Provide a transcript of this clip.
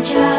much